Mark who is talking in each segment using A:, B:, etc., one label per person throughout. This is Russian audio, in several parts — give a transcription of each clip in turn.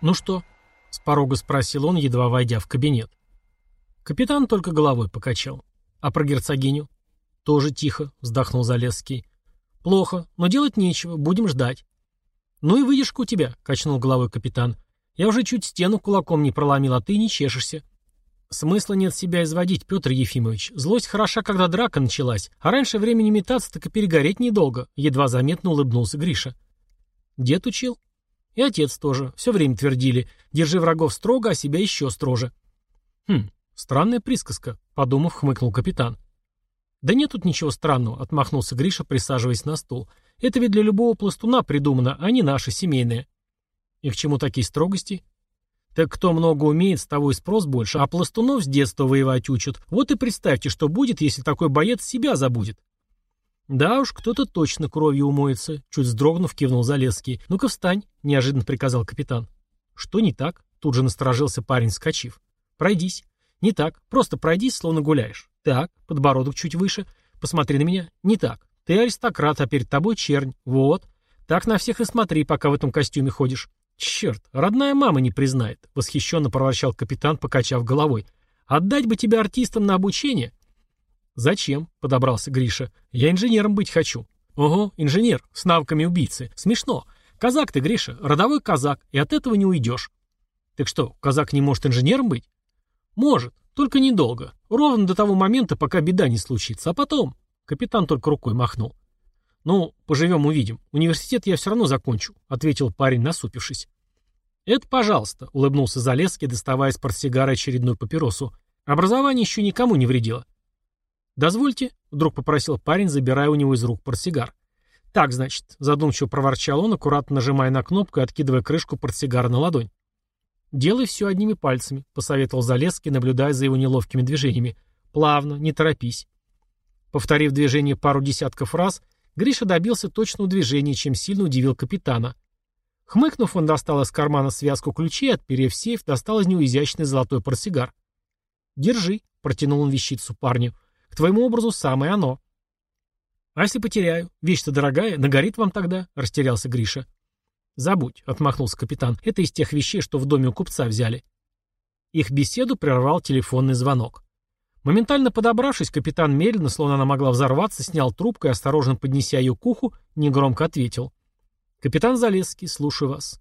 A: «Ну что?» — с порога спросил он, едва войдя в кабинет. Капитан только головой покачал. «А про герцогиню?» «Тоже тихо», — вздохнул Залесский. «Плохо, но делать нечего, будем ждать». «Ну и выдержка у тебя», — качнул головой капитан. «Я уже чуть стену кулаком не проломил, а ты не чешешься». «Смысла нет себя изводить, Петр Ефимович. Злость хороша, когда драка началась, а раньше времени метаться, так и перегореть недолго», — едва заметно улыбнулся Гриша. «Дед учил?» «И отец тоже. Все время твердили. Держи врагов строго, а себя еще строже». «Хм, странная присказка», — подумав, хмыкнул капитан. «Да нет тут ничего странного», — отмахнулся Гриша, присаживаясь на стул. «Это ведь для любого пластуна придумано, а не наше семейное». «И к чему такие строгости?» «Так кто много умеет, с того и спрос больше, а пластунов с детства воевать учат. Вот и представьте, что будет, если такой боец себя забудет». «Да уж, кто-то точно кровью умоется», — чуть вздрогнув, кивнул Залесский. «Ну-ка встань», — неожиданно приказал капитан. «Что не так?» — тут же насторожился парень, скачив. «Пройдись». «Не так. Просто пройдись, словно гуляешь. Так, подбородок чуть выше. Посмотри на меня. Не так. Ты аристократ, а перед тобой чернь. Вот. Так на всех и смотри, пока в этом костюме ходишь. Черт, родная мама не признает, восхищенно проворчал капитан, покачав головой. Отдать бы тебя артистам на обучение? Зачем? Подобрался Гриша. Я инженером быть хочу. Ого, инженер, с навыками убийцы. Смешно. Казак ты, Гриша, родовой казак, и от этого не уйдешь. Так что, казак не может инженером быть? Может, только недолго. Ровно до того момента, пока беда не случится. А потом... Капитан только рукой махнул. «Ну, поживем-увидим. Университет я все равно закончу», — ответил парень, насупившись. «Это пожалуйста», — улыбнулся Залесский, доставая из портсигара очередную папиросу. «Образование еще никому не вредило». «Дозвольте», — вдруг попросил парень, забирая у него из рук портсигар. «Так, значит», — задумчиво проворчал он, аккуратно нажимая на кнопку и откидывая крышку портсигара на ладонь. «Делай все одними пальцами», — посоветовал Залесский, наблюдая за его неловкими движениями. «Плавно, не торопись». Повторив движение пару десятков раз, Гриша добился точного движения, чем сильно удивил капитана. Хмыкнув, он достал из кармана связку ключей, отперев сейф, достал из него изящный золотой портсигар. «Держи», — протянул он вещицу парню. «К твоему образу самое оно». «А если потеряю? Вещь-то дорогая, нагорит вам тогда?» — растерялся Гриша. «Забудь», — отмахнулся капитан. «Это из тех вещей, что в доме у купца взяли». Их беседу прервал телефонный звонок. Моментально подобравшись, капитан медленно, словно она могла взорваться, снял трубку и, осторожно поднеся ее к уху, негромко ответил. «Капитан Залесский, слушаю вас».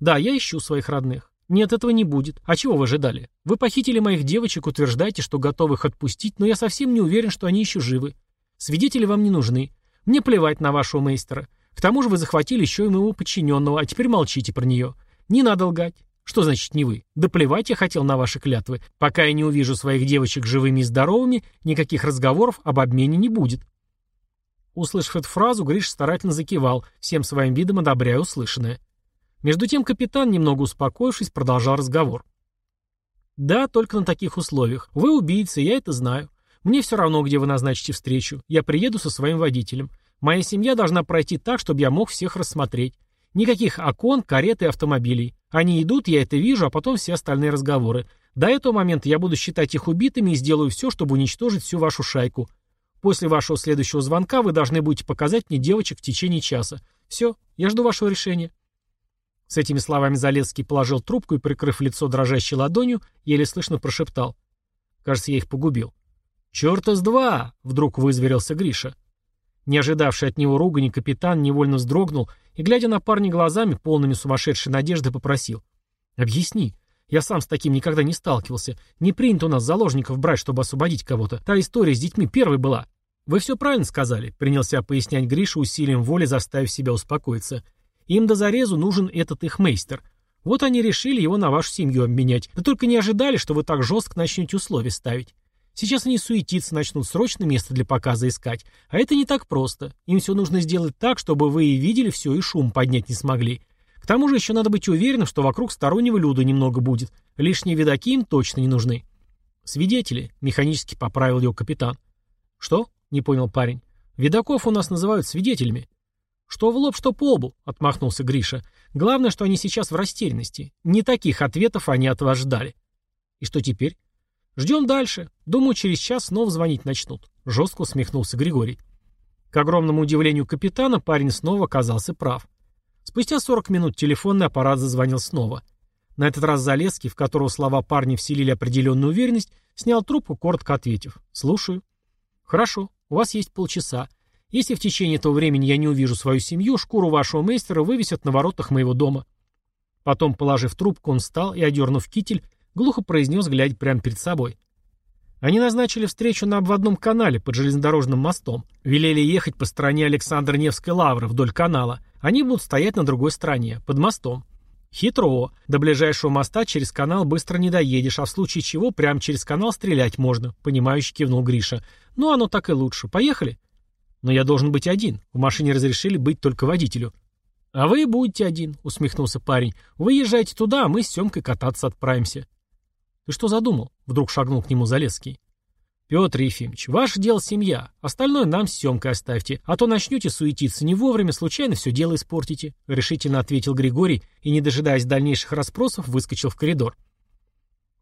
A: «Да, я ищу своих родных. Нет, этого не будет. А чего вы ожидали? Вы похитили моих девочек, утверждаете, что готовы их отпустить, но я совсем не уверен, что они еще живы. Свидетели вам не нужны. Мне плевать на вашего мейстера. К тому же вы захватили еще и моего подчиненного, а теперь молчите про нее. Не надо лгать. Что значит не вы? Да плевать я хотел на ваши клятвы. Пока я не увижу своих девочек живыми и здоровыми, никаких разговоров об обмене не будет. Услышав эту фразу, Гриш старательно закивал, всем своим видом одобряя услышанное. Между тем капитан, немного успокоившись, продолжал разговор. «Да, только на таких условиях. Вы убийцы, я это знаю. Мне все равно, где вы назначите встречу. Я приеду со своим водителем. Моя семья должна пройти так, чтобы я мог всех рассмотреть. Никаких окон, карет и автомобилей. Они идут, я это вижу, а потом все остальные разговоры. До этого момента я буду считать их убитыми и сделаю все, чтобы уничтожить всю вашу шайку. После вашего следующего звонка вы должны будете показать мне девочек в течение часа. Все, я жду вашего решения». С этими словами Залецкий положил трубку и, прикрыв лицо дрожащей ладонью, еле слышно прошептал. «Кажется, я их погубил». «Черта с два!» — вдруг вызверился Гриша. Не ожидавший от него ругани капитан невольно вздрогнул и, глядя на парня глазами, полными сумасшедшей надежды, попросил. «Объясни. Я сам с таким никогда не сталкивался. Не принято у нас заложников брать, чтобы освободить кого-то. Та история с детьми первой была». «Вы все правильно сказали», — принялся пояснять Гриша усилием воли, заставив себя успокоиться. «Им до зарезу нужен этот их мейстер. Вот они решили его на вашу семью обменять. Да только не ожидали, что вы так жестко начнете условия ставить. Сейчас они суетиться начнут, срочно место для показа искать. А это не так просто. Им все нужно сделать так, чтобы вы и видели все, и шум поднять не смогли. К тому же еще надо быть уверенным, что вокруг стороннего люда немного будет. Лишние видаки им точно не нужны. Свидетели, механически поправил его капитан. Что? Не понял парень. Видаков у нас называют свидетелями. Что в лоб, что по лбу, отмахнулся Гриша. Главное, что они сейчас в растерянности. Не таких ответов они от вас ждали. И что теперь? «Ждем дальше. Думаю, через час снова звонить начнут», — жестко усмехнулся Григорий. К огромному удивлению капитана парень снова оказался прав. Спустя 40 минут телефонный аппарат зазвонил снова. На этот раз Залесский, в которого слова парня вселили определенную уверенность, снял трубку, коротко ответив. «Слушаю». «Хорошо, у вас есть полчаса. Если в течение этого времени я не увижу свою семью, шкуру вашего мейстера вывесят на воротах моего дома». Потом, положив трубку, он встал и, одернув китель, глухо произнес, глядя прямо перед собой. Они назначили встречу на обводном канале под железнодорожным мостом. Велели ехать по стороне Александра Невской лавры вдоль канала. Они будут стоять на другой стороне, под мостом. Хитро. До ближайшего моста через канал быстро не доедешь, а в случае чего прямо через канал стрелять можно, понимающе кивнул Гриша. Ну, оно так и лучше. Поехали? Но я должен быть один. В машине разрешили быть только водителю. А вы будете один, усмехнулся парень. Вы езжайте туда, а мы с Семкой кататься отправимся. Ты что задумал? Вдруг шагнул к нему Залесский. «Петр Ефимович, ваше дело семья. Остальное нам с Семкой оставьте, а то начнете суетиться не вовремя, случайно все дело испортите», — решительно ответил Григорий и, не дожидаясь дальнейших расспросов, выскочил в коридор.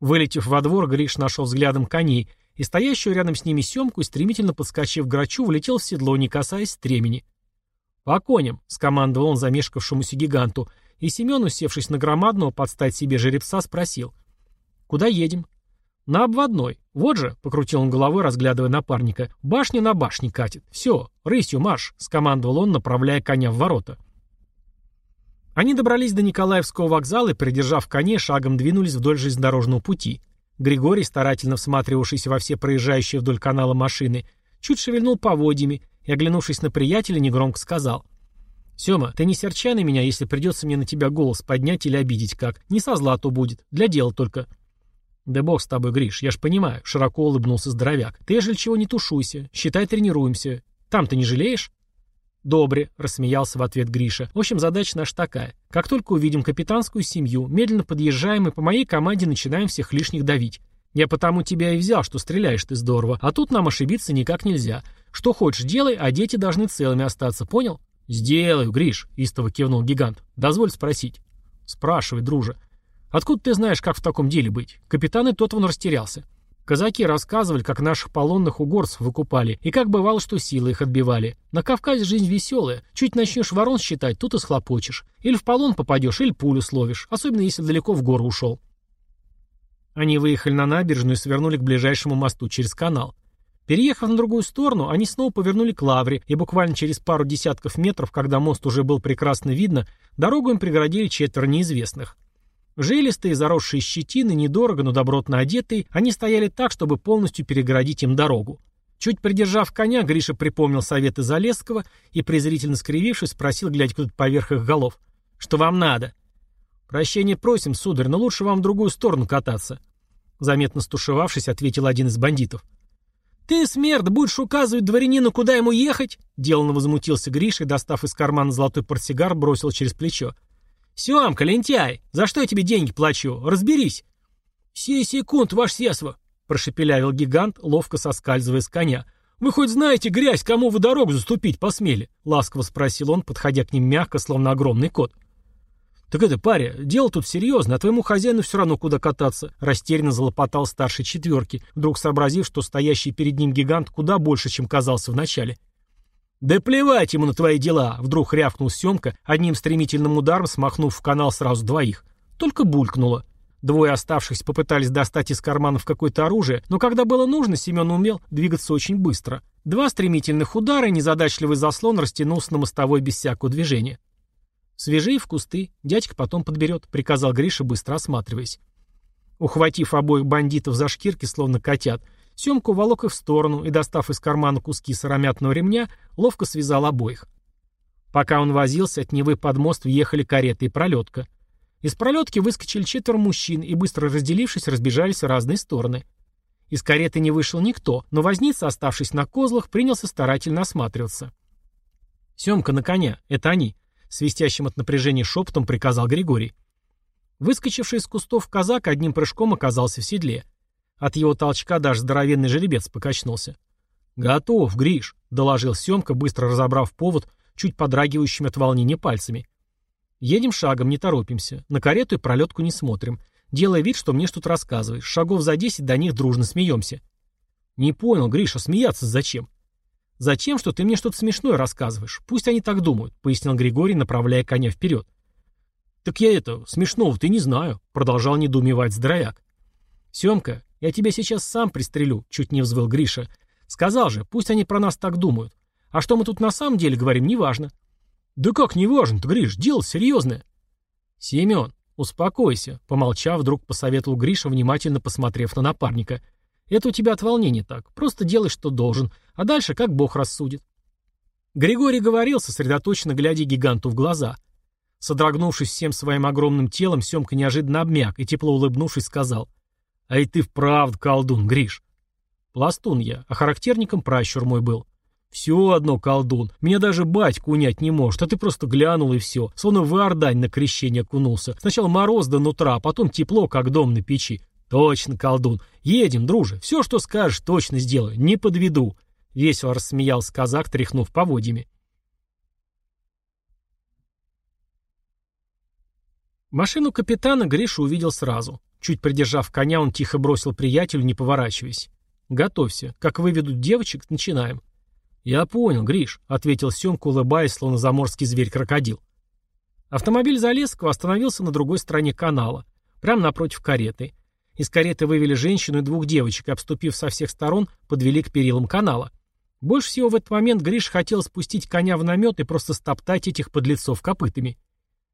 A: Вылетев во двор, Гриш нашел взглядом коней и стоящую рядом с ними Семку и, стремительно подскочив к грачу, влетел в седло, не касаясь стремени. «По коням», — скомандовал он замешкавшемуся гиганту, и Семен, усевшись на громадного, подстать себе жеребца, спросил. «Куда едем?» «На обводной. Вот же», — покрутил он головой, разглядывая напарника, — «башня на башне катит. Все, рысью марш», — скомандовал он, направляя коня в ворота. Они добрались до Николаевского вокзала и, придержав коней, шагом двинулись вдоль железнодорожного пути. Григорий, старательно всматривавшийся во все проезжающие вдоль канала машины, чуть шевельнул поводьями и, оглянувшись на приятеля, негромко сказал. «Сема, ты не серчай на меня, если придется мне на тебя голос поднять или обидеть как. Не со зла то будет. Для дела только». «Да бог с тобой, Гриш, я ж понимаю», — широко улыбнулся здоровяк. «Ты, ежели чего, не тушуйся. Считай, тренируемся. Там ты не жалеешь?» «Добре», — рассмеялся в ответ Гриша. «В общем, задача наша такая. Как только увидим капитанскую семью, медленно подъезжаем и по моей команде начинаем всех лишних давить. Я потому тебя и взял, что стреляешь ты здорово, а тут нам ошибиться никак нельзя. Что хочешь, делай, а дети должны целыми остаться, понял?» «Сделаю, Гриш», — истово кивнул гигант. «Дозволь спросить». «Спрашивай, друже». Откуда ты знаешь, как в таком деле быть? Капитан и тот вон растерялся. Казаки рассказывали, как наших полонных у горцев выкупали, и как бывало, что силы их отбивали. На Кавказе жизнь веселая. Чуть начнешь ворон считать, тут и схлопочешь. Или в полон попадешь, или пулю словишь, особенно если далеко в гору ушел. Они выехали на набережную и свернули к ближайшему мосту через канал. Переехав на другую сторону, они снова повернули к Лавре, и буквально через пару десятков метров, когда мост уже был прекрасно видно, дорогу им преградили четверо неизвестных. Жилистые, заросшие щетины, недорого, но добротно одетые, они стояли так, чтобы полностью перегородить им дорогу. Чуть придержав коня, Гриша припомнил советы Залесского и, презрительно скривившись, спросил, глядя куда-то поверх их голов. «Что вам надо?» «Прощения просим, сударь, но лучше вам в другую сторону кататься». Заметно стушевавшись, ответил один из бандитов. «Ты, смерть, будешь указывать дворянину, куда ему ехать?» Деланно возмутился Гриша и, достав из кармана золотой портсигар, бросил через плечо. «Семка, лентяй, за что я тебе деньги плачу? Разберись!» «Сей секунд, ваш сесва!» — прошепелявил гигант, ловко соскальзывая с коня. «Вы хоть знаете, грязь, кому вы дорогу заступить посмели?» — ласково спросил он, подходя к ним мягко, словно огромный кот. «Так это, паря, дело тут серьезно, а твоему хозяину все равно куда кататься», — растерянно залопотал старший четверки, вдруг сообразив, что стоящий перед ним гигант куда больше, чем казался вначале. «Да плевать ему на твои дела!» — вдруг рявкнул Семка, одним стремительным ударом смахнув в канал сразу двоих. Только булькнуло. Двое оставшихся попытались достать из карманов какое-то оружие, но когда было нужно, Семен умел двигаться очень быстро. Два стремительных удара и незадачливый заслон растянулся на мостовой без всякого движения. «Свежи в кусты, дядька потом подберет», — приказал Гриша, быстро осматриваясь. Ухватив обоих бандитов за шкирки, словно котят, Семку волок их в сторону и, достав из кармана куски сыромятного ремня, ловко связал обоих. Пока он возился, от Невы под мост въехали карета и пролетка. Из пролетки выскочили четверо мужчин и, быстро разделившись, разбежались в разные стороны. Из кареты не вышел никто, но возница, оставшись на козлах, принялся старательно осматриваться. «Семка на коня, это они», — свистящим от напряжения шепотом приказал Григорий. Выскочивший из кустов казак одним прыжком оказался в седле. От его толчка даже здоровенный жеребец покачнулся. «Готов, Гриш», — доложил Семка, быстро разобрав повод, чуть подрагивающими от волнения пальцами. «Едем шагом, не торопимся. На карету и пролетку не смотрим. Делая вид, что мне что-то рассказываешь. Шагов за десять до них дружно смеемся». «Не понял, Гриша, смеяться зачем?» «Затем, что ты мне что-то смешное рассказываешь. Пусть они так думают», — пояснил Григорий, направляя коня вперед. «Так я это, смешного ты не знаю», — продолжал недоумевать здоровяк. «Семка, я тебя сейчас сам пристрелю», — чуть не взвыл Гриша. «Сказал же, пусть они про нас так думают. А что мы тут на самом деле говорим, неважно». «Да как неважно-то, Гриш, дело серьезное». «Семен, успокойся», — помолчав, вдруг посоветовал Гриша, внимательно посмотрев на напарника. «Это у тебя от волнения так. Просто делай, что должен. А дальше как Бог рассудит». Григорий говорил, сосредоточенно глядя гиганту в глаза. Содрогнувшись всем своим огромным телом, Семка неожиданно обмяк и, тепло улыбнувшись, сказал. «А и ты вправду колдун, Гриш». «Пластун я, а характерником пращур мой был». «Все одно колдун. Меня даже батьку унять не может, а ты просто глянул и все. Словно в Иордань на крещение окунулся. Сначала мороз до нутра, а потом тепло, как дом на печи. Точно, колдун. Едем, друже. Все, что скажешь, точно сделаю. Не подведу». Весело рассмеялся казак, тряхнув поводьями. Машину капитана Гриша увидел сразу. Чуть придержав коня, он тихо бросил приятелю, не поворачиваясь. «Готовься. Как выведут девочек, начинаем». «Я понял, Гриш», — ответил Семка, улыбаясь, словно заморский зверь-крокодил. Автомобиль Залесского остановился на другой стороне канала, прямо напротив кареты. Из кареты вывели женщину и двух девочек, и, обступив со всех сторон, подвели к перилам канала. Больше всего в этот момент Гриш хотел спустить коня в намет и просто стоптать этих подлецов копытами.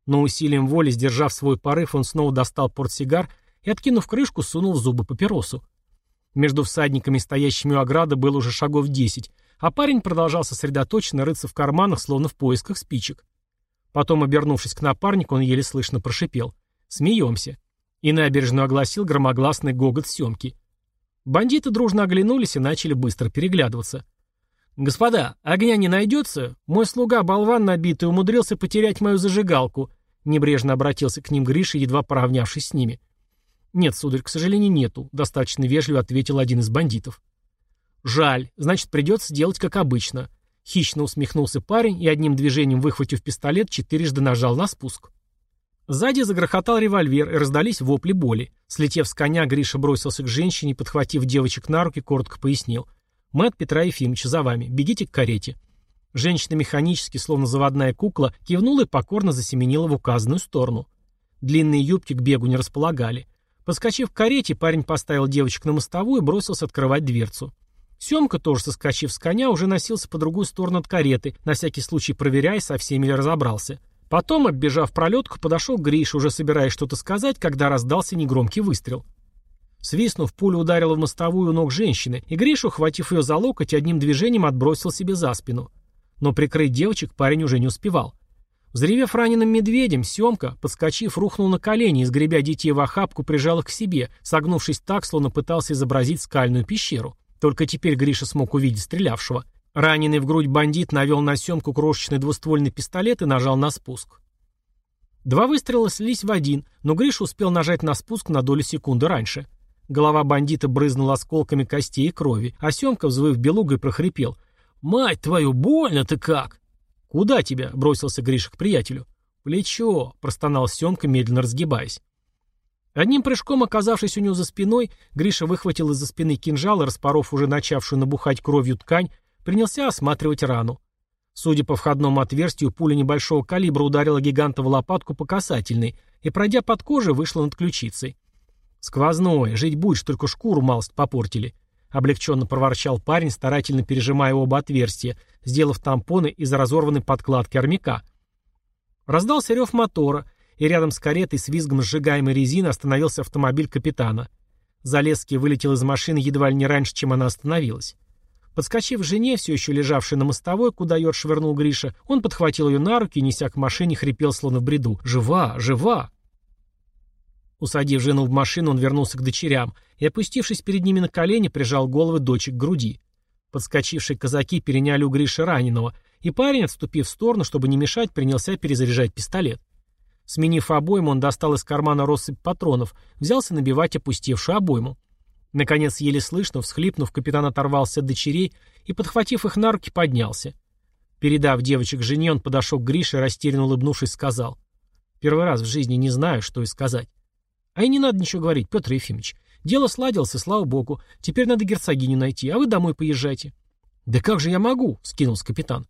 A: Но усилием воли, сдержав свой порыв, он снова достал портсигар и, откинув крышку, сунул в зубы папиросу. Между всадниками, стоящими у ограды, было уже шагов десять, а парень продолжал сосредоточенно рыться в карманах, словно в поисках спичек. Потом, обернувшись к напарнику, он еле слышно прошипел. «Смеемся». И набережную огласил громогласный гогот съемки. Бандиты дружно оглянулись и начали быстро переглядываться. «Господа, огня не найдется? Мой слуга, болван набитый, умудрился потерять мою зажигалку», Небрежно обратился к ним Гриша, едва поравнявшись с ними. «Нет, сударь, к сожалению, нету», — достаточно вежливо ответил один из бандитов. «Жаль, значит, придется делать как обычно». Хищно усмехнулся парень и одним движением, выхватив пистолет, четырежды нажал на спуск. Сзади загрохотал револьвер и раздались вопли боли. Слетев с коня, Гриша бросился к женщине, подхватив девочек на руки, коротко пояснил. «Мы от Петра Ефимовича за вами. Бегите к карете». Женщина механически, словно заводная кукла, кивнула и покорно засеменила в указанную сторону. Длинные юбки к бегу не располагали. Подскочив к карете, парень поставил девочек на мостовую и бросился открывать дверцу. Семка, тоже соскочив с коня, уже носился по другую сторону от кареты, на всякий случай проверяя, со всеми ли разобрался. Потом, оббежав пролетку, подошел к Грише, уже собираясь что-то сказать, когда раздался негромкий выстрел. Свистнув, пуля ударила в мостовую ног женщины, и Гришу, хватив ее за локоть, одним движением отбросил себе за спину. Но прикрыть девочек парень уже не успевал. Взревев раненым медведем, Семка, подскочив, рухнул на колени и, сгребя детей в охапку, прижал их к себе, согнувшись так, словно пытался изобразить скальную пещеру. Только теперь Гриша смог увидеть стрелявшего. Раненый в грудь бандит навел на Семку крошечный двуствольный пистолет и нажал на спуск. Два выстрела слились в один, но Гриша успел нажать на спуск на долю секунды раньше. Голова бандита брызнула осколками костей и крови, а Семка, взвыв белугой, прохрипел — «Мать твою, больно-то как!» «Куда тебя?» — бросился Гриша к приятелю. «Плечо!» — простонал Семка, медленно разгибаясь. Одним прыжком, оказавшись у него за спиной, Гриша выхватил из-за спины кинжал и, распоров уже начавшую набухать кровью ткань, принялся осматривать рану. Судя по входному отверстию, пуля небольшого калибра ударила гиганта в лопатку по касательной и, пройдя под кожей, вышла над ключицей. «Сквозное, жить будешь, только шкуру малость попортили», Облегченно проворчал парень, старательно пережимая оба отверстия, сделав тампоны из разорванной подкладки армяка. Раздался рев мотора, и рядом с каретой с визгом сжигаемой резины остановился автомобиль капитана. Залезский вылетел из машины едва ли не раньше, чем она остановилась. Подскочив к жене, все еще лежавшей на мостовой, куда ее швырнул Гриша, он подхватил ее на руки и, неся к машине, хрипел словно в бреду. «Жива! Жива!» Усадив жену в машину, он вернулся к дочерям и, опустившись перед ними на колени, прижал головы дочек к груди. Подскочившие казаки переняли у Гриши раненого, и парень, отступив в сторону, чтобы не мешать, принялся перезаряжать пистолет. Сменив обойму, он достал из кармана россыпь патронов, взялся набивать опустевшую обойму. Наконец, еле слышно, всхлипнув, капитан оторвался от дочерей и, подхватив их на руки, поднялся. Передав девочек жене, он подошел к Грише и, растерянно улыбнувшись, сказал. «Первый раз в жизни не знаю, что и сказать. А и не надо ничего говорить, Петр Ефимович. Дело сладилось, и слава богу. Теперь надо герцогиню найти, а вы домой поезжайте. Да как же я могу? Скинулся капитан.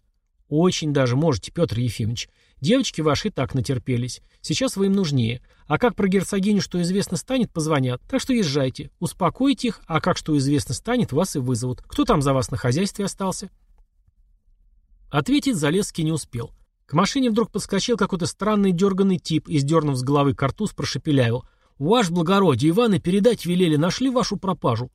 A: Очень даже можете, Петр Ефимович. Девочки ваши и так натерпелись. Сейчас вы им нужнее. А как про герцогиню, что известно станет, позвонят. Так что езжайте. Успокойте их, а как что известно станет, вас и вызовут. Кто там за вас на хозяйстве остался? Ответить Залесский не успел. К машине вдруг подскочил какой-то странный дерганный тип и, сдернув с головы картуз, прошепелявил. «Ваш благородие, Иваны передать велели, нашли вашу пропажу».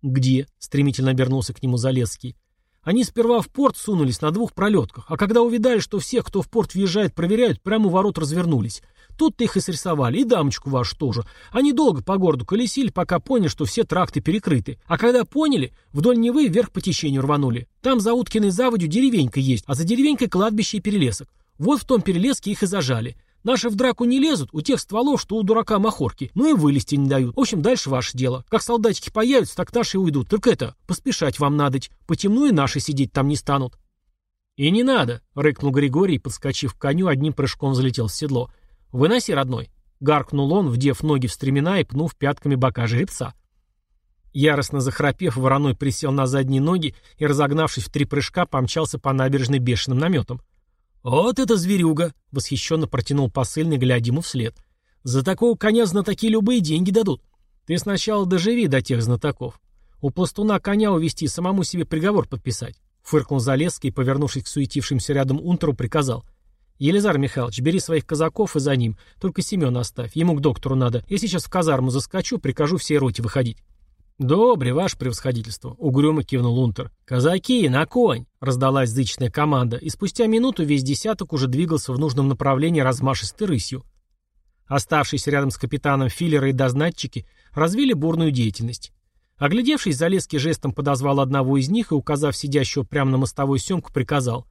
A: «Где?» — стремительно обернулся к нему Залесский. Они сперва в порт сунулись на двух пролетках, а когда увидали, что всех, кто в порт въезжает, проверяют, прямо у ворот развернулись. Тут-то их и срисовали, и дамочку вашу тоже. Они долго по городу колесили, пока поняли, что все тракты перекрыты. А когда поняли, вдоль Невы вверх по течению рванули. Там за Уткиной заводью деревенька есть, а за деревенькой кладбище и перелесок. Вот в том перелеске их и зажали. Наши в драку не лезут, у тех стволов, что у дурака махорки, ну и вылезти не дают. В общем, дальше ваше дело. Как солдатики появятся, так наши уйдут. Только это, поспешать вам надоть. По темну и наши сидеть там не станут. И не надо, рыкнул Григорий, подскочив к коню, одним прыжком залетел в седло. Выноси, родной. Гаркнул он, вдев ноги в стремена и пнув пятками бока жеребца. Яростно захрапев, вороной присел на задние ноги и, разогнавшись в три прыжка, помчался по набережной бешеным наметом. «Вот это зверюга!» — восхищенно протянул посыльный, глядя ему вслед. «За такого коня знатоки любые деньги дадут. Ты сначала доживи до тех знатоков. У пластуна коня увести самому себе приговор подписать». Фыркнул Залесский повернувшись к суетившимся рядом унтеру, приказал. «Елизар Михайлович, бери своих казаков и за ним. Только Семена оставь. Ему к доктору надо. Я сейчас в казарму заскочу, прикажу всей роте выходить». «Добре, ваше превосходительство», — угрюмо кивнул Унтер. «Казаки, на конь!» — раздалась зычная команда, и спустя минуту весь десяток уже двигался в нужном направлении размашистой рысью. Оставшиеся рядом с капитаном филлеры и дознатчики развили бурную деятельность. Оглядевшись, Залеский жестом подозвал одного из них и, указав сидящего прямо на мостовой семку, приказал.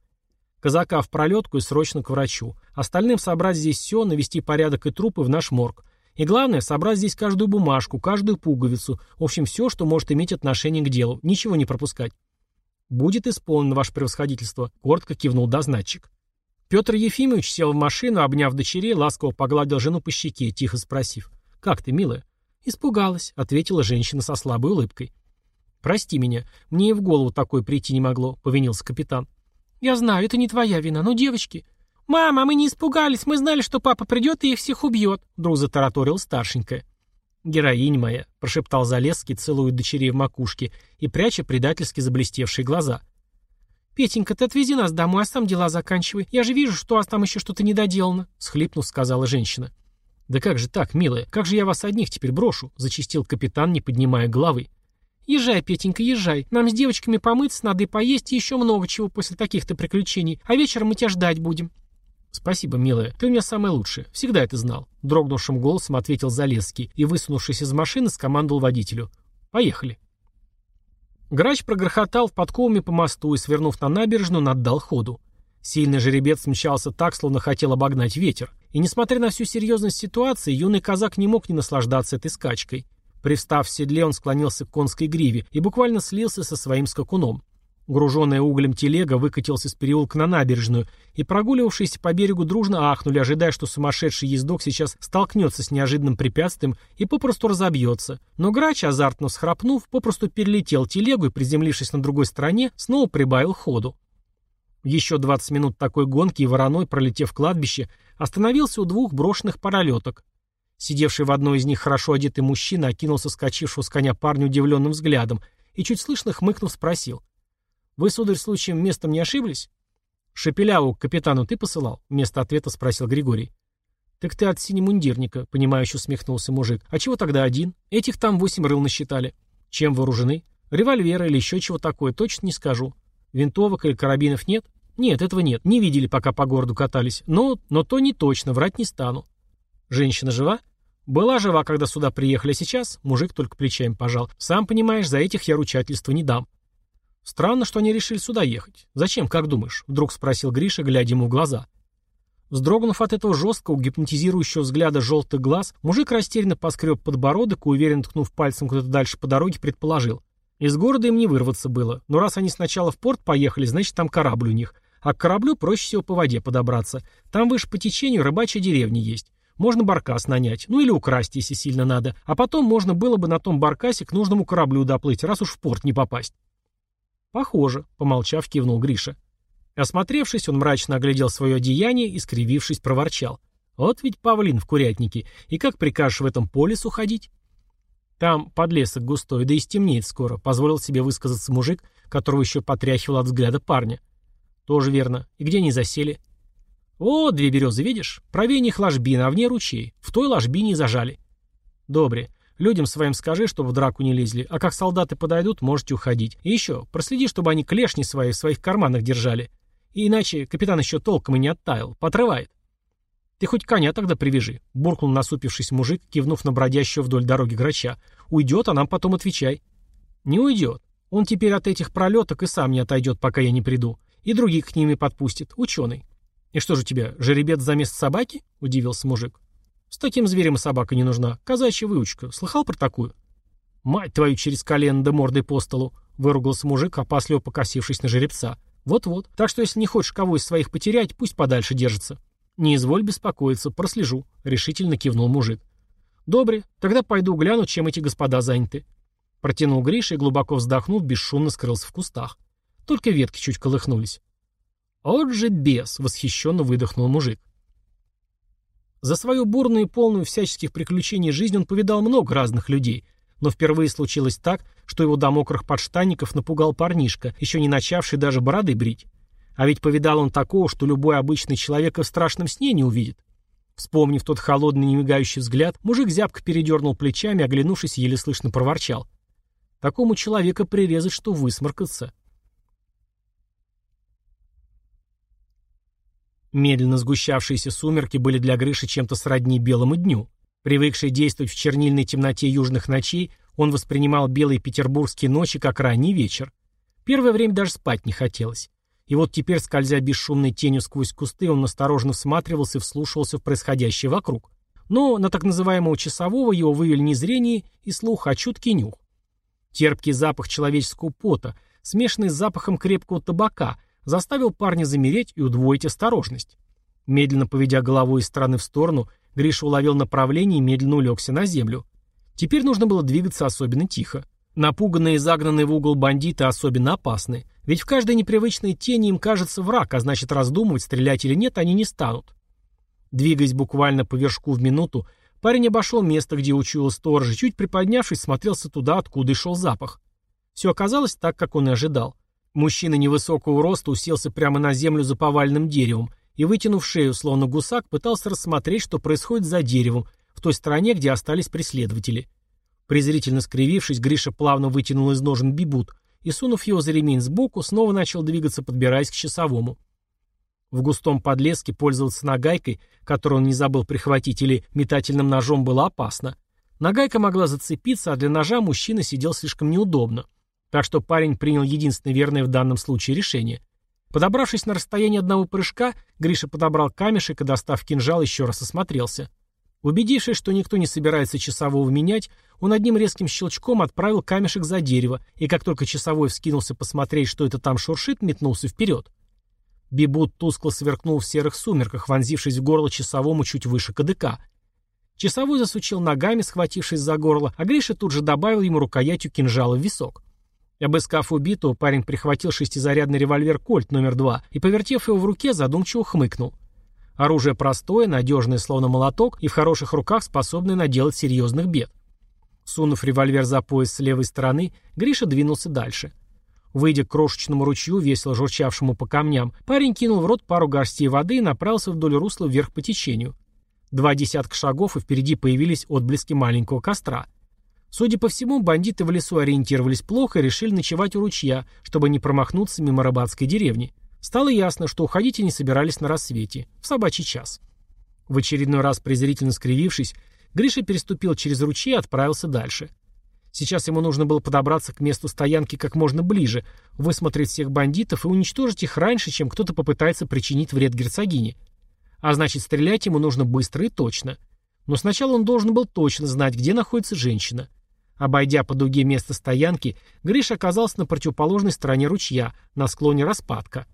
A: «Казака в пролетку и срочно к врачу. Остальным собрать здесь все, навести порядок и трупы в наш морг. И главное, собрать здесь каждую бумажку, каждую пуговицу, в общем, все, что может иметь отношение к делу, ничего не пропускать. «Будет исполнено, ваше превосходительство», — коротко кивнул дознатчик. Петр Ефимович сел в машину, обняв дочерей, ласково погладил жену по щеке, тихо спросив. «Как ты, милая?» «Испугалась», — ответила женщина со слабой улыбкой. «Прости меня, мне и в голову такое прийти не могло», — повинился капитан. «Я знаю, это не твоя вина, но девочки...» «Мама, мы не испугались, мы знали, что папа придет и их всех убьет», — вдруг затараторил старшенькая. «Героинь моя», — прошептал Залесский, целуя дочерей в макушке и пряча предательски заблестевшие глаза. «Петенька, ты отвези нас домой, а сам дела заканчивай. Я же вижу, что у вас там еще что-то недоделано», — схлипнув, сказала женщина. «Да как же так, милая, как же я вас одних теперь брошу?» — зачистил капитан, не поднимая головы. «Езжай, Петенька, езжай. Нам с девочками помыться надо и поесть, и еще много чего после таких-то приключений. А вечером мы тебя ждать будем». «Спасибо, милая. Ты у меня самая лучшая. Всегда это знал», — дрогнувшим голосом ответил Залесский и, высунувшись из машины, скомандовал водителю. «Поехали». Грач прогрохотал в подковами по мосту и, свернув на набережную, наддал ходу. Сильный жеребец мчался так, словно хотел обогнать ветер. И, несмотря на всю серьезность ситуации, юный казак не мог не наслаждаться этой скачкой. Привстав в седле, он склонился к конской гриве и буквально слился со своим скакуном. Груженная углем телега выкатился с переулка на набережную, и прогуливавшиеся по берегу дружно ахнули, ожидая, что сумасшедший ездок сейчас столкнется с неожиданным препятствием и попросту разобьется. Но грач, азартно всхрапнув, попросту перелетел телегу и, приземлившись на другой стороне, снова прибавил ходу. Еще 20 минут такой гонки и вороной, пролетев кладбище, остановился у двух брошенных паралеток. Сидевший в одной из них хорошо одетый мужчина окинул соскочившего с коня парня удивленным взглядом и, чуть слышно хмыкнув, спросил. «Вы, сударь, случаем местом не ошиблись?» «Шепеляву к капитану ты посылал?» — вместо ответа спросил Григорий. «Так ты от синемундирника», — понимающе усмехнулся мужик. «А чего тогда один? Этих там восемь рыл насчитали. Чем вооружены? Револьверы или еще чего такое, точно не скажу. Винтовок или карабинов нет? Нет, этого нет. Не видели, пока по городу катались. Но, но то не точно, врать не стану. Женщина жива? Была жива, когда сюда приехали, а сейчас мужик только плечами пожал. Сам понимаешь, за этих я ручательства не дам. Странно, что они решили сюда ехать. Зачем, как думаешь? Вдруг спросил Гриша, глядя ему в глаза. Вздрогнув от этого жесткого, гипнотизирующего взгляда желтых глаз, мужик растерянно поскреб подбородок и, уверенно ткнув пальцем куда-то дальше по дороге, предположил. Из города им не вырваться было, но раз они сначала в порт поехали, значит там корабль у них. А к кораблю проще всего по воде подобраться. Там выше по течению рыбачья деревня есть. Можно баркас нанять, ну или украсть, если сильно надо. А потом можно было бы на том баркасе к нужному кораблю доплыть, раз уж в порт не попасть. «Похоже», — помолчав, кивнул Гриша. Осмотревшись, он мрачно оглядел свое одеяние и, скривившись, проворчал. «Вот ведь павлин в курятнике. И как прикажешь в этом по лесу ходить?» «Там подлесок густой, да и стемнеет скоро», — позволил себе высказаться мужик, которого еще потряхивал от взгляда парня. «Тоже верно. И где они засели?» «О, две березы, видишь? Правее них ложбина, а в ней ручей. В той ложбине и зажали». «Добре. Людям своим скажи, чтобы в драку не лезли, а как солдаты подойдут, можете уходить. И еще, проследи, чтобы они клешни свои в своих карманах держали. И иначе капитан еще толком и не оттаял. Потрывает». «Ты хоть коня тогда привяжи», — буркнул насупившись мужик, кивнув на бродящего вдоль дороги грача. «Уйдет, а нам потом отвечай». «Не уйдет. Он теперь от этих пролеток и сам не отойдет, пока я не приду. И других к ними подпустит. Ученый». «И что же у тебя, жеребец за место собаки?» — удивился мужик. «С таким зверем и собака не нужна. Казачья выучка. Слыхал про такую?» «Мать твою через колено да мордой по столу!» — выругался мужик, опасливо покосившись на жеребца. «Вот-вот. Так что если не хочешь кого из своих потерять, пусть подальше держится». «Не изволь беспокоиться, прослежу», — решительно кивнул мужик. «Добре, тогда пойду гляну, чем эти господа заняты». Протянул Гриша и, глубоко вздохнув, бесшумно скрылся в кустах. Только ветки чуть колыхнулись. «Вот же бес!» — восхищенно выдохнул мужик. За свою бурную и полную всяческих приключений жизнь он повидал много разных людей, но впервые случилось так, что его до мокрых подштанников напугал парнишка, еще не начавший даже бороды брить. А ведь повидал он такого, что любой обычный человек в страшном сне не увидит. Вспомнив тот холодный, немигающий взгляд, мужик зябко передернул плечами, оглянувшись, еле слышно проворчал. Такому человека прирезать, что высморкаться. Медленно сгущавшиеся сумерки были для Грыши чем-то сродни белому дню. Привыкший действовать в чернильной темноте южных ночей, он воспринимал белые петербургские ночи как ранний вечер. Первое время даже спать не хотелось. И вот теперь, скользя бесшумной тенью сквозь кусты, он настороженно всматривался и вслушивался в происходящее вокруг. Но на так называемого часового его вывели не зрение и слух, а чуткий нюх. Терпкий запах человеческого пота, смешанный с запахом крепкого табака, заставил парня замереть и удвоить осторожность. Медленно поведя головой из стороны в сторону, Гриша уловил направление и медленно улегся на землю. Теперь нужно было двигаться особенно тихо. Напуганные и загнанные в угол бандиты особенно опасны. Ведь в каждой непривычной тени им кажется враг, а значит раздумывать, стрелять или нет, они не станут. Двигаясь буквально по вершку в минуту, парень обошел место, где учуял сторож, и чуть приподнявшись, смотрелся туда, откуда и шел запах. Все оказалось так, как он и ожидал. Мужчина невысокого роста уселся прямо на землю за повальным деревом и, вытянув шею, словно гусак, пытался рассмотреть, что происходит за деревом, в той стороне, где остались преследователи. Презрительно скривившись, Гриша плавно вытянул из ножен бибут и, сунув его за ремень сбоку, снова начал двигаться, подбираясь к часовому. В густом подлеске пользоваться нагайкой, которую он не забыл прихватить, или метательным ножом было опасно. Нагайка могла зацепиться, а для ножа мужчина сидел слишком неудобно. Так что парень принял единственное верное в данном случае решение. Подобравшись на расстояние одного прыжка, Гриша подобрал камешек и, достав кинжал, еще раз осмотрелся. Убедившись, что никто не собирается часового менять, он одним резким щелчком отправил камешек за дерево, и как только часовой вскинулся посмотреть, что это там шуршит, метнулся вперед. Бибут тускло сверкнул в серых сумерках, вонзившись в горло часовому чуть выше кадыка. Часовой засучил ногами, схватившись за горло, а Гриша тут же добавил ему рукоятью кинжала в висок. Обыскав убитого, парень прихватил шестизарядный револьвер «Кольт» номер два и, повертев его в руке, задумчиво хмыкнул. Оружие простое, надежное, словно молоток, и в хороших руках способное наделать серьезных бед. Сунув револьвер за пояс с левой стороны, Гриша двинулся дальше. Выйдя к крошечному ручью, весело журчавшему по камням, парень кинул в рот пару горстей воды и направился вдоль русла вверх по течению. Два десятка шагов, и впереди появились отблески маленького костра. Судя по всему, бандиты в лесу ориентировались плохо и решили ночевать у ручья, чтобы не промахнуться мимо рыбацкой деревни. Стало ясно, что уходить они собирались на рассвете, в собачий час. В очередной раз презрительно скривившись, Гриша переступил через ручей и отправился дальше. Сейчас ему нужно было подобраться к месту стоянки как можно ближе, высмотреть всех бандитов и уничтожить их раньше, чем кто-то попытается причинить вред герцогине. А значит, стрелять ему нужно быстро и точно. Но сначала он должен был точно знать, где находится женщина. Обойдя по дуге место стоянки, Гриша оказался на противоположной стороне ручья, на склоне распадка.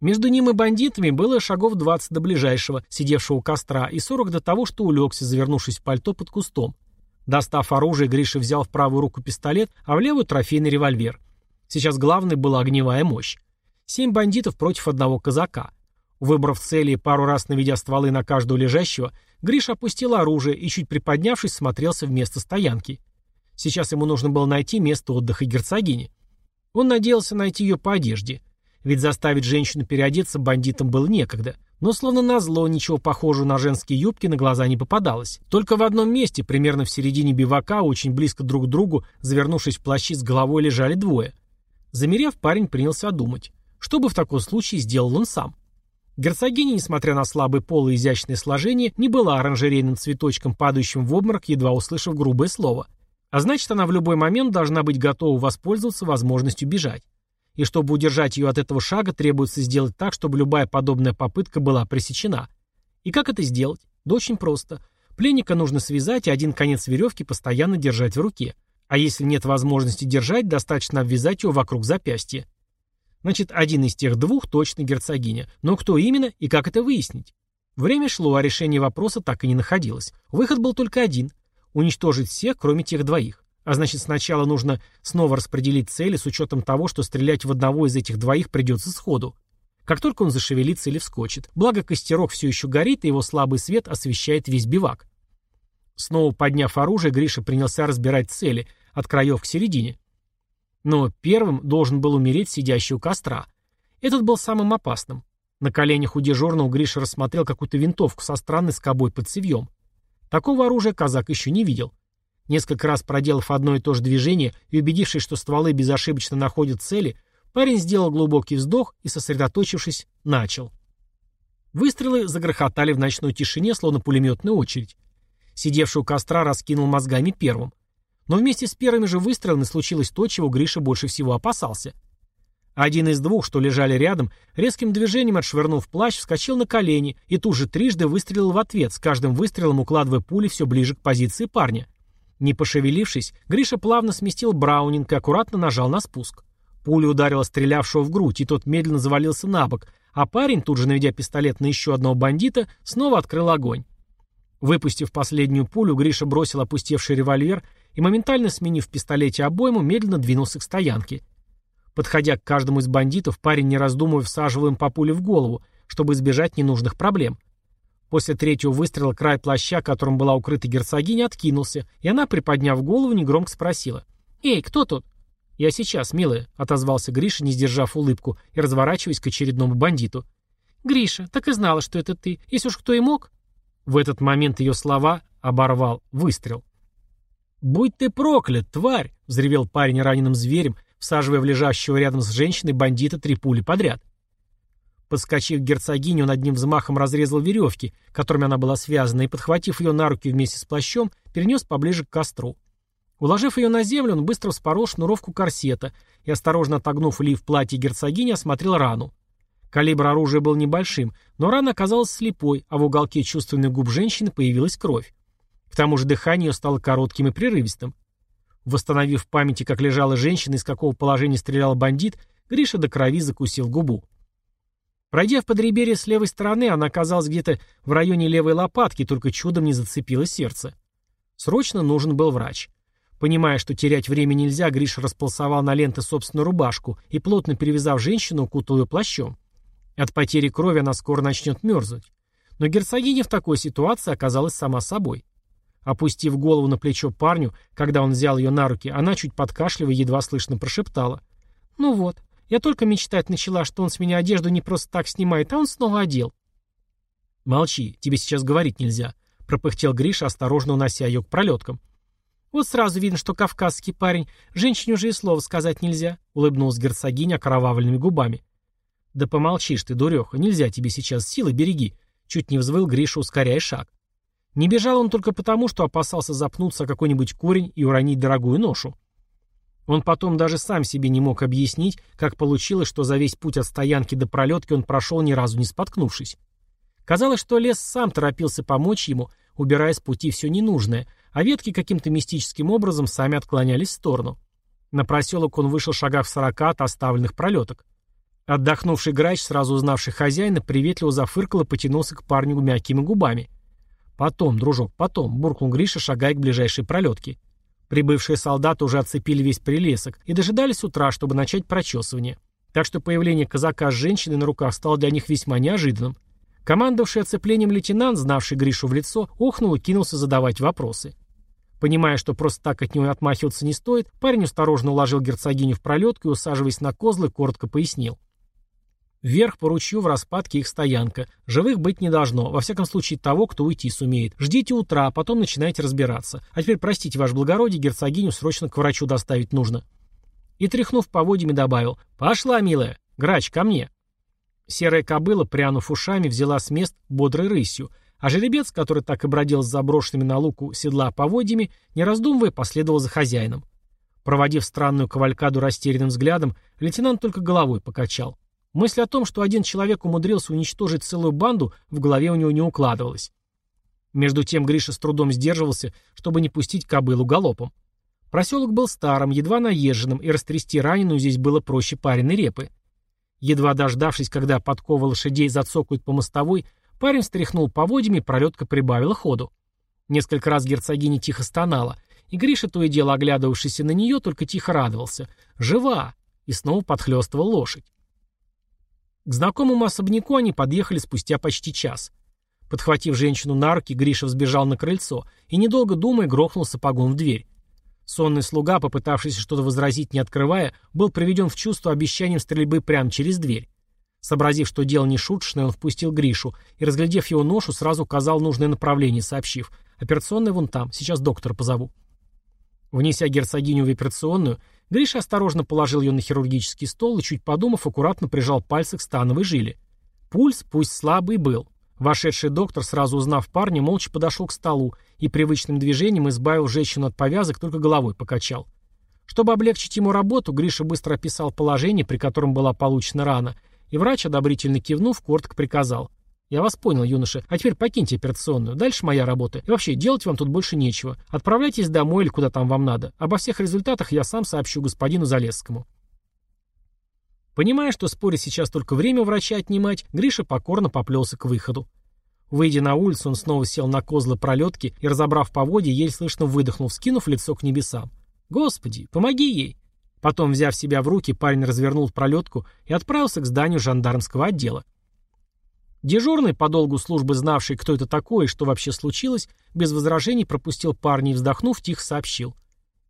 A: Между ним и бандитами было шагов 20 до ближайшего, сидевшего у костра, и 40 до того, что улегся, завернувшись в пальто под кустом. Достав оружие, Гриша взял в правую руку пистолет, а в левую трофейный револьвер. Сейчас главной была огневая мощь. Семь бандитов против одного казака. Выбрав цели и пару раз наведя стволы на каждого лежащего, Гриш опустил оружие и, чуть приподнявшись, смотрелся в место стоянки. Сейчас ему нужно было найти место отдыха герцогини. Он надеялся найти ее по одежде. Ведь заставить женщину переодеться бандитам было некогда. Но словно назло, ничего похожего на женские юбки на глаза не попадалось. Только в одном месте, примерно в середине бивака, очень близко друг к другу, завернувшись в плащи с головой, лежали двое. Замерев, парень принялся думать. Что бы в таком случае сделал он сам? Герцогиня, несмотря на слабый пол и изящное сложение, не была оранжерейным цветочком, падающим в обморок, едва услышав грубое слово. А значит, она в любой момент должна быть готова воспользоваться возможностью бежать. И чтобы удержать ее от этого шага, требуется сделать так, чтобы любая подобная попытка была пресечена. И как это сделать? Да очень просто. Пленника нужно связать и один конец веревки постоянно держать в руке. А если нет возможности держать, достаточно обвязать его вокруг запястья. Значит, один из тех двух точно герцогиня. Но кто именно и как это выяснить? Время шло, а решение вопроса так и не находилось. Выход был только один – уничтожить всех, кроме тех двоих. А значит, сначала нужно снова распределить цели с учетом того, что стрелять в одного из этих двоих придется сходу. Как только он зашевелится или вскочит. Благо костерок все еще горит, и его слабый свет освещает весь бивак. Снова подняв оружие, Гриша принялся разбирать цели, от краев к середине. Но первым должен был умереть сидящий у костра. Этот был самым опасным. На коленях у дежурного Гриша рассмотрел какую-то винтовку со странной скобой под цевьем. Такого оружия казак еще не видел. Несколько раз проделав одно и то же движение и убедившись, что стволы безошибочно находят цели, парень сделал глубокий вздох и, сосредоточившись, начал. Выстрелы загрохотали в ночной тишине, словно пулеметная очередь. Сидевший у костра раскинул мозгами первым. Но вместе с первыми же выстрелами случилось то, чего Гриша больше всего опасался. Один из двух, что лежали рядом, резким движением отшвырнув плащ, вскочил на колени и тут же трижды выстрелил в ответ, с каждым выстрелом укладывая пули все ближе к позиции парня. Не пошевелившись, Гриша плавно сместил Браунинг и аккуратно нажал на спуск. Пуля ударила стрелявшего в грудь, и тот медленно завалился на бок, а парень, тут же наведя пистолет на еще одного бандита, снова открыл огонь. Выпустив последнюю пулю, Гриша бросил опустевший револьвер и, моментально сменив в пистолете обойму, медленно двинулся к стоянке. Подходя к каждому из бандитов, парень, не раздумывая, всаживал им по пуле в голову, чтобы избежать ненужных проблем. После третьего выстрела край плаща, которым была укрыта герцогиня, откинулся, и она, приподняв голову, негромко спросила. «Эй, кто тут?» «Я сейчас, милая», — отозвался Гриша, не сдержав улыбку, и разворачиваясь к очередному бандиту. «Гриша, так и знала, что это ты. Если уж кто и мог...» В этот момент ее слова оборвал выстрел. «Будь ты проклят, тварь!» — взревел парень раненым зверем, всаживая в лежащего рядом с женщиной бандита три пули подряд. Подскочив к герцогине, он одним взмахом разрезал веревки, которыми она была связана, и, подхватив ее на руки вместе с плащом, перенес поближе к костру. Уложив ее на землю, он быстро вспорол шнуровку корсета и, осторожно отогнув лиф платья герцогини, осмотрел рану. Калибр оружия был небольшим, но рана оказалась слепой, а в уголке чувственных губ женщины появилась кровь. К тому же дыхание стало коротким и прерывистым. Восстановив в памяти, как лежала женщина и из какого положения стрелял бандит, Гриша до крови закусил губу. Пройдя в подреберье с левой стороны, она оказалась где-то в районе левой лопатки, только чудом не зацепило сердце. Срочно нужен был врач. Понимая, что терять время нельзя, Гриша располосовал на ленты собственную рубашку и, плотно перевязав женщину, укутал ее плащом. От потери крови она скоро начнет мерзнуть. Но герцогиня в такой ситуации оказалась сама собой. Опустив голову на плечо парню, когда он взял ее на руки, она, чуть подкашливая, едва слышно прошептала. «Ну вот, я только мечтать начала, что он с меня одежду не просто так снимает, а он снова одел». «Молчи, тебе сейчас говорить нельзя», — пропыхтел Гриша, осторожно унося ее к пролеткам. «Вот сразу видно, что кавказский парень. Женщине уже и слова сказать нельзя», — улыбнулась герцогиня окровавленными губами. «Да помолчишь ты, дуреха, нельзя тебе сейчас, силы береги», — чуть не взвыл Гриша, ускоряя шаг. Не бежал он только потому, что опасался запнуться о какой-нибудь корень и уронить дорогую ношу. Он потом даже сам себе не мог объяснить, как получилось, что за весь путь от стоянки до пролетки он прошел ни разу не споткнувшись. Казалось, что лес сам торопился помочь ему, убирая с пути все ненужное, а ветки каким-то мистическим образом сами отклонялись в сторону. На проселок он вышел шагах в сорока от оставленных пролеток. Отдохнувший грач, сразу узнавший хозяина, приветливо зафыркал и потянулся к парню мягкими губами. «Потом, дружок, потом», — буркнул Гриша, шагая к ближайшей пролетке. Прибывшие солдаты уже оцепили весь прилесок и дожидались утра, чтобы начать прочесывание. Так что появление казака с женщиной на руках стало для них весьма неожиданным. Командовавший оцеплением лейтенант, знавший Гришу в лицо, охнул и кинулся задавать вопросы. Понимая, что просто так от него отмахиваться не стоит, парень осторожно уложил герцогиню в пролетку и, усаживаясь на козлы, коротко пояснил. Вверх по ручью в распадке их стоянка. Живых быть не должно, во всяком случае того, кто уйти сумеет. Ждите утра, а потом начинайте разбираться. А теперь, простите, ваше благородие, герцогиню срочно к врачу доставить нужно. И, тряхнув поводьями, добавил. «Пошла, милая! Грач, ко мне!» Серая кобыла, прянув ушами, взяла с мест бодрой рысью, а жеребец, который так и бродил с заброшенными на луку седла поводьями, не раздумывая, последовал за хозяином. Проводив странную кавалькаду растерянным взглядом, лейтенант только головой покачал. Мысль о том, что один человек умудрился уничтожить целую банду, в голове у него не укладывалась. Между тем Гриша с трудом сдерживался, чтобы не пустить кобылу галопом. Проселок был старым, едва наезженным, и растрясти раненую здесь было проще пареной репы. Едва дождавшись, когда подковы лошадей зацокают по мостовой, парень стряхнул поводьями, пролетка прибавила ходу. Несколько раз герцогиня тихо стонала, и Гриша, то и дело оглядывавшийся на нее, только тихо радовался. «Жива!» и снова подхлестывал лошадь. К знакомому особняку они подъехали спустя почти час. Подхватив женщину на руки, Гриша взбежал на крыльцо и, недолго думая, грохнул сапогом в дверь. Сонный слуга, попытавшийся что-то возразить, не открывая, был приведен в чувство обещанием стрельбы прямо через дверь. Сообразив, что дело не шуточное, он впустил Гришу и, разглядев его ношу, сразу указал нужное направление, сообщив «Операционная вон там, сейчас доктора позову». Внеся герцогиню в операционную, Гриша осторожно положил ее на хирургический стол и, чуть подумав, аккуратно прижал пальцы к становой жиле. Пульс, пусть слабый, был. Вошедший доктор, сразу узнав парня, молча подошел к столу и привычным движением избавил женщину от повязок, только головой покачал. Чтобы облегчить ему работу, Гриша быстро описал положение, при котором была получена рана, и врач, одобрительно кивнув, коротко приказал. «Я вас понял, юноша. А теперь покиньте операционную. Дальше моя работа. И вообще, делать вам тут больше нечего. Отправляйтесь домой или куда там вам надо. Обо всех результатах я сам сообщу господину Залесскому». Понимая, что спорить сейчас только время у врача отнимать, Гриша покорно поплелся к выходу. Выйдя на улицу, он снова сел на козлы пролетки и, разобрав поводья, еле слышно выдохнул, вскинув лицо к небесам. «Господи, помоги ей!» Потом, взяв себя в руки, парень развернул пролетку и отправился к зданию жандармского отдела. Дежурный, по долгу службы знавший, кто это такой и что вообще случилось, без возражений пропустил парня и, вздохнув, тихо сообщил.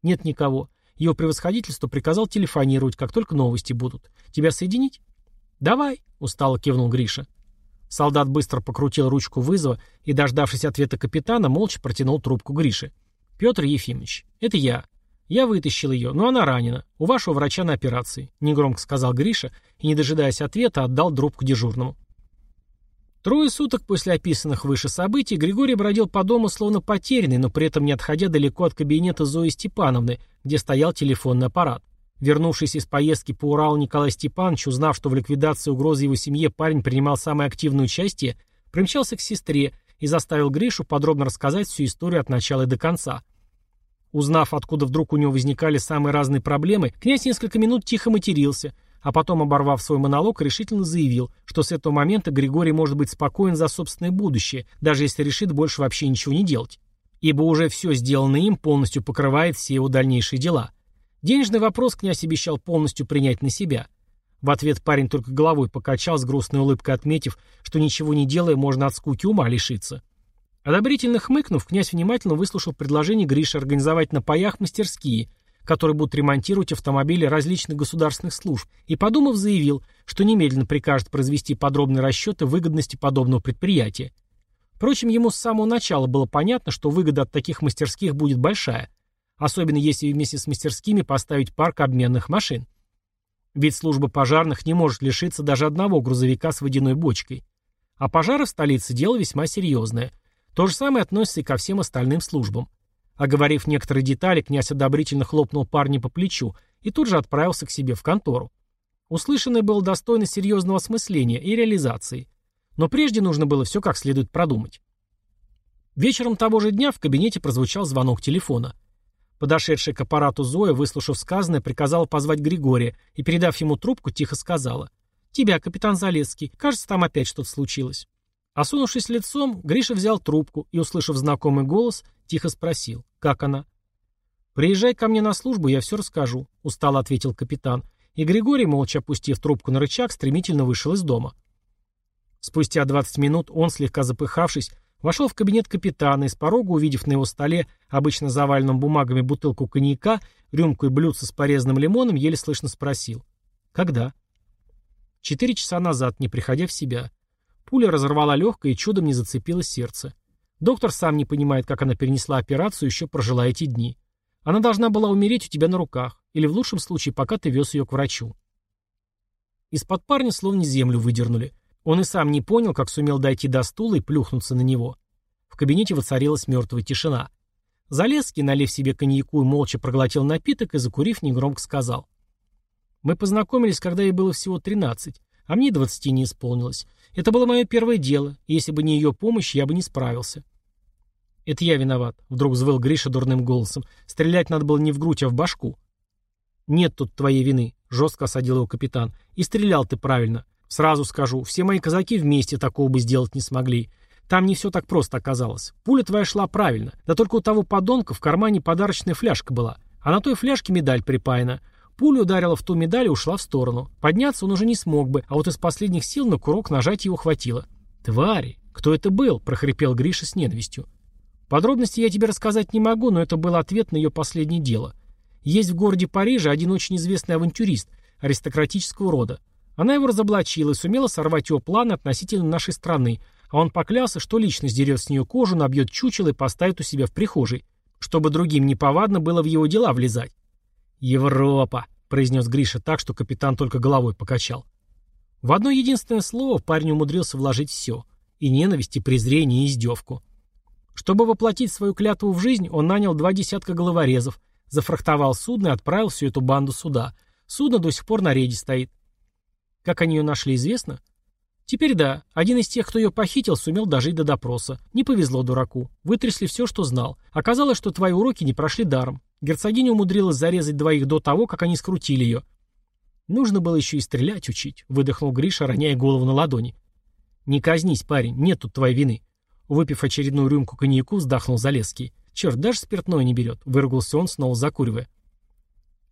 A: «Нет никого. Его превосходительство приказал телефонировать, как только новости будут. Тебя соединить?» «Давай», — устало кивнул Гриша. Солдат быстро покрутил ручку вызова и, дождавшись ответа капитана, молча протянул трубку Грише. «Петр Ефимович, это я. Я вытащил ее, но она ранена. У вашего врача на операции», — негромко сказал Гриша и, не дожидаясь ответа, отдал трубку дежурному. Трое суток после описанных выше событий Григорий бродил по дому словно потерянный, но при этом не отходя далеко от кабинета Зои Степановны, где стоял телефонный аппарат. Вернувшись из поездки по Уралу Николай Степанович, узнав, что в ликвидации угрозы его семье парень принимал самое активное участие, примчался к сестре и заставил Гришу подробно рассказать всю историю от начала и до конца. Узнав, откуда вдруг у него возникали самые разные проблемы, князь несколько минут тихо матерился – а потом, оборвав свой монолог, решительно заявил, что с этого момента Григорий может быть спокоен за собственное будущее, даже если решит больше вообще ничего не делать. Ибо уже все сделанное им полностью покрывает все его дальнейшие дела. Денежный вопрос князь обещал полностью принять на себя. В ответ парень только головой покачал, с грустной улыбкой отметив, что ничего не делая, можно от скуки ума лишиться. Одобрительно хмыкнув, князь внимательно выслушал предложение Гриши организовать на паях мастерские, которые будут ремонтировать автомобили различных государственных служб, и, подумав, заявил, что немедленно прикажет произвести подробные расчеты выгодности подобного предприятия. Впрочем, ему с самого начала было понятно, что выгода от таких мастерских будет большая, особенно если вместе с мастерскими поставить парк обменных машин. Ведь служба пожарных не может лишиться даже одного грузовика с водяной бочкой. А пожары в столице – дело весьма серьезное. То же самое относится и ко всем остальным службам. Оговорив некоторые детали, князь одобрительно хлопнул парня по плечу и тут же отправился к себе в контору. Услышанное было достойно серьезного осмысления и реализации. Но прежде нужно было все как следует продумать. Вечером того же дня в кабинете прозвучал звонок телефона. Подошедшая к аппарату Зоя, выслушав сказанное, приказала позвать Григория и, передав ему трубку, тихо сказала. «Тебя, капитан Залецкий. Кажется, там опять что-то случилось». Осунувшись лицом, Гриша взял трубку и, услышав знакомый голос, тихо спросил, как она. «Приезжай ко мне на службу, я все расскажу», — устало ответил капитан. И Григорий, молча опустив трубку на рычаг, стремительно вышел из дома. Спустя 20 минут он, слегка запыхавшись, вошел в кабинет капитана и с порога, увидев на его столе, обычно заваленном бумагами, бутылку коньяка, рюмку и блюдце с порезанным лимоном, еле слышно спросил. «Когда?» Четыре часа назад, не приходя в себя. Пуля разорвала легкое и чудом не зацепило сердце. Доктор сам не понимает, как она перенесла операцию и еще прожила эти дни. Она должна была умереть у тебя на руках, или в лучшем случае, пока ты вез ее к врачу. Из-под парня словно землю выдернули. Он и сам не понял, как сумел дойти до стула и плюхнуться на него. В кабинете воцарилась мертвая тишина. Залезский, налив себе коньяку и молча проглотил напиток и, закурив, негромко сказал. «Мы познакомились, когда ей было всего 13, а мне 20 не исполнилось. Это было мое первое дело, и если бы не ее помощь, я бы не справился». «Это я виноват», — вдруг взвыл Гриша дурным голосом. «Стрелять надо было не в грудь, а в башку». «Нет тут твоей вины», — жестко осадил его капитан. «И стрелял ты правильно. Сразу скажу, все мои казаки вместе такого бы сделать не смогли. Там не все так просто оказалось. Пуля твоя шла правильно. Да только у того подонка в кармане подарочная фляжка была. А на той фляжке медаль припаяна. Пуля ударила в ту медаль и ушла в сторону. Подняться он уже не смог бы, а вот из последних сил на курок нажать его хватило. «Твари! Кто это был?» – прохрипел Гриша с ненавистью. Подробности я тебе рассказать не могу, но это был ответ на ее последнее дело. Есть в городе Париже один очень известный авантюрист, аристократического рода. Она его разоблачила и сумела сорвать его планы относительно нашей страны, а он поклялся, что лично сдерет с нее кожу, набьет чучело и поставит у себя в прихожей, чтобы другим неповадно было в его дела влезать. «Европа!» — произнес Гриша так, что капитан только головой покачал. В одно единственное слово парень умудрился вложить все — и ненависть, и презрение, и издевку. Чтобы воплотить свою клятву в жизнь, он нанял два десятка головорезов, зафрахтовал судно и отправил всю эту банду сюда. Судно до сих пор на рейде стоит. Как они ее нашли, известно? Теперь да, один из тех, кто ее похитил, сумел дожить до допроса. Не повезло дураку. Вытрясли все, что знал. Оказалось, что твои уроки не прошли даром. Герцогиня умудрилась зарезать двоих до того, как они скрутили ее. Нужно было еще и стрелять учить, выдохнул Гриша, роняя голову на ладони. Не казнись, парень, нет тут твоей вины. Выпив очередную рюмку коньяку, вздохнул Залесский. Черт, даже спиртное не берет, выругался он, снова закуривая.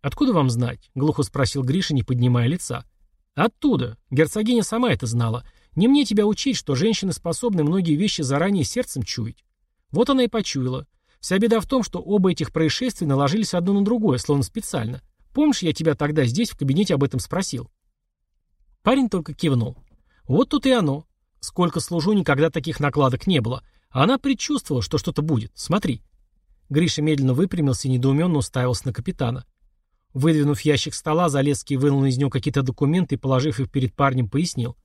A: «Откуда вам знать?» — глухо спросил Гриша, не поднимая лица. «Оттуда. Герцогиня сама это знала. Не мне тебя учить, что женщины способны многие вещи заранее сердцем чуять. Вот она и почуяла. Вся беда в том, что оба этих происшествия наложились одно на другое, словно специально. Помнишь, я тебя тогда здесь, в кабинете, об этом спросил?» Парень только кивнул. «Вот тут и оно. Сколько служу, никогда таких накладок не было. Она предчувствовала, что что-то будет. Смотри». Гриша медленно выпрямился и недоуменно уставился на капитана. Выдвинув ящик стола, Залесский вынул из него какие-то документы и, положив их перед парнем, пояснил.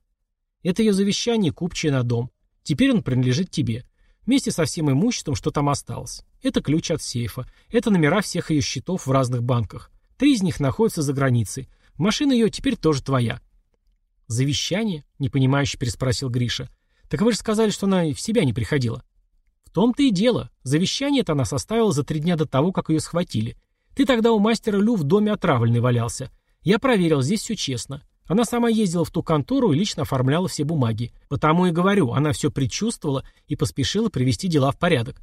A: «Это ее завещание, купчее на дом. Теперь он принадлежит тебе. Вместе со всем имуществом, что там осталось. Это ключ от сейфа. Это номера всех ее счетов в разных банках. Три из них находятся за границей. Машина ее теперь тоже твоя». «Завещание?» — непонимающе переспросил Гриша. «Так вы же сказали, что она в себя не приходила». «В том-то и дело. Завещание-то она составила за три дня до того, как ее схватили. Ты тогда у мастера Лю в доме отравленный валялся. Я проверил, здесь все честно. Она сама ездила в ту контору и лично оформляла все бумаги. Потому и говорю, она все предчувствовала и поспешила привести дела в порядок.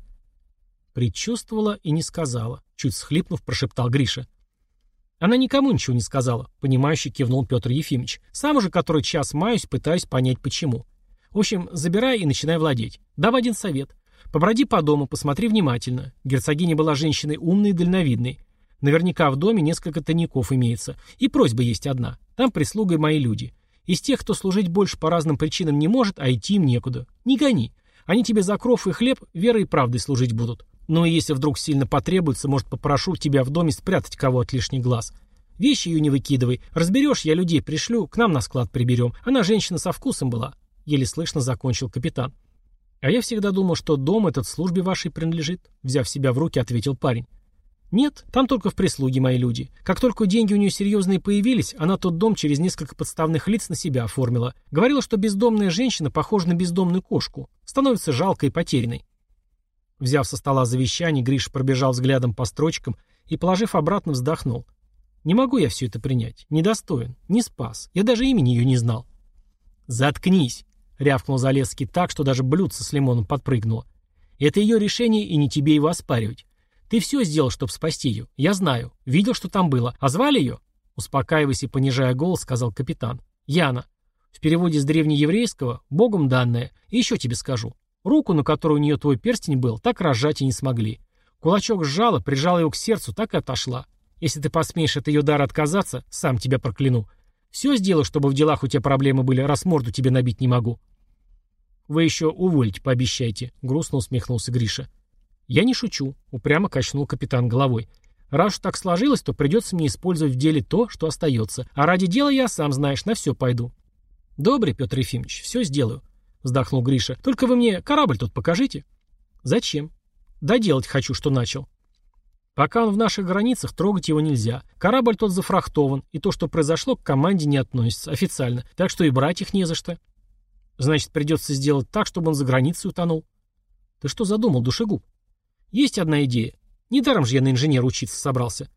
A: Предчувствовала и не сказала. Чуть схлипнув, прошептал Гриша. Она никому ничего не сказала, понимающе кивнул Петр Ефимович. Сам уже который час маюсь, пытаюсь понять почему. В общем, забирай и начинай владеть. Дам один совет. Поброди по дому, посмотри внимательно. Герцогиня была женщиной умной и дальновидной. Наверняка в доме несколько тайников имеется. И просьба есть одна. Там прислуга и мои люди. Из тех, кто служить больше по разным причинам не может, а идти им некуда. Не гони. Они тебе за кров и хлеб верой и правдой служить будут. Но если вдруг сильно потребуется, может, попрошу тебя в доме спрятать кого от лишних глаз. Вещи ее не выкидывай. Разберешь, я людей пришлю, к нам на склад приберем. Она женщина со вкусом была. Еле слышно закончил капитан. А я всегда думал, что дом этот службе вашей принадлежит. Взяв себя в руки, ответил парень. «Нет, там только в прислуге мои люди. Как только деньги у нее серьезные появились, она тот дом через несколько подставных лиц на себя оформила. Говорила, что бездомная женщина похожа на бездомную кошку. Становится жалкой и потерянной». Взяв со стола завещание, Гриш пробежал взглядом по строчкам и, положив обратно, вздохнул. «Не могу я все это принять. Недостоин. Не спас. Я даже имени ее не знал». «Заткнись!» — рявкнул Залесский так, что даже блюдце с лимоном подпрыгнуло. «Это ее решение, и не тебе его оспаривать. Ты все сделал, чтобы спасти ее. Я знаю. Видел, что там было. А звали ее?» Успокаиваясь и понижая голос, сказал капитан. Яна. В переводе с древнееврейского «Богом данное». И еще тебе скажу. Руку, на которой у нее твой перстень был, так разжать и не смогли. Кулачок сжала, прижала его к сердцу, так и отошла. Если ты посмеешь от ее дара отказаться, сам тебя прокляну. Все сделаю, чтобы в делах у тебя проблемы были, раз морду тебе набить не могу. Вы еще уволить пообещайте, грустно усмехнулся Гриша. Я не шучу, упрямо качнул капитан головой. Раз уж так сложилось, то придется мне использовать в деле то, что остается. А ради дела я, сам знаешь, на все пойду. Добрый, Петр Ефимович, все сделаю, вздохнул Гриша. Только вы мне корабль тут покажите. Зачем? Доделать хочу, что начал. Пока он в наших границах, трогать его нельзя. Корабль тот зафрахтован, и то, что произошло, к команде не относится официально, так что и брать их не за что. Значит, придется сделать так, чтобы он за границей утонул. Ты что задумал, душегуб? Есть одна идея. Недаром же я на инженера учиться собрался.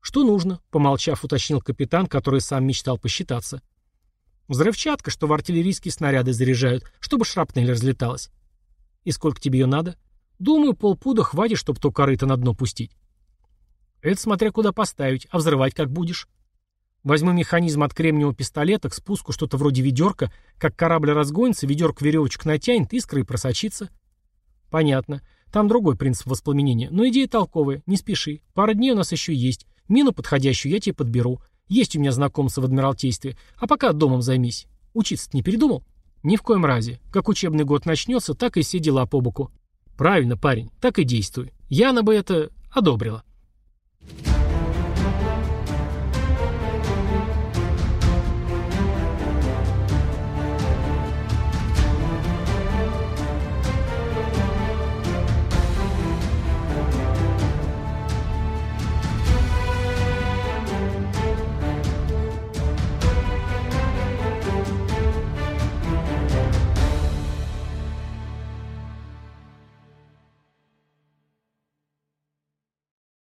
A: Что нужно? Помолчав, уточнил капитан, который сам мечтал посчитаться. Взрывчатка, что в артиллерийские снаряды заряжают, чтобы шрапнель разлеталась. И сколько тебе ее надо? Думаю, полпуда хватит, чтобы то корыто на дно пустить. Это смотря куда поставить, а взрывать как будешь. Возьму механизм от кремниевого пистолета, к спуску что-то вроде ведерка, как корабль разгонится, ведерко веревочку натянет, искры и просочится. Понятно. Там другой принцип воспламенения. Но идея толковая, не спеши. Пара дней у нас еще есть. Мину подходящую я тебе подберу. Есть у меня знакомство в Адмиралтействе. А пока домом займись. учиться не передумал? Ни в коем разе. Как учебный год начнется, так и все дела по боку. Правильно, парень, так и действуй. Яна бы это одобрила.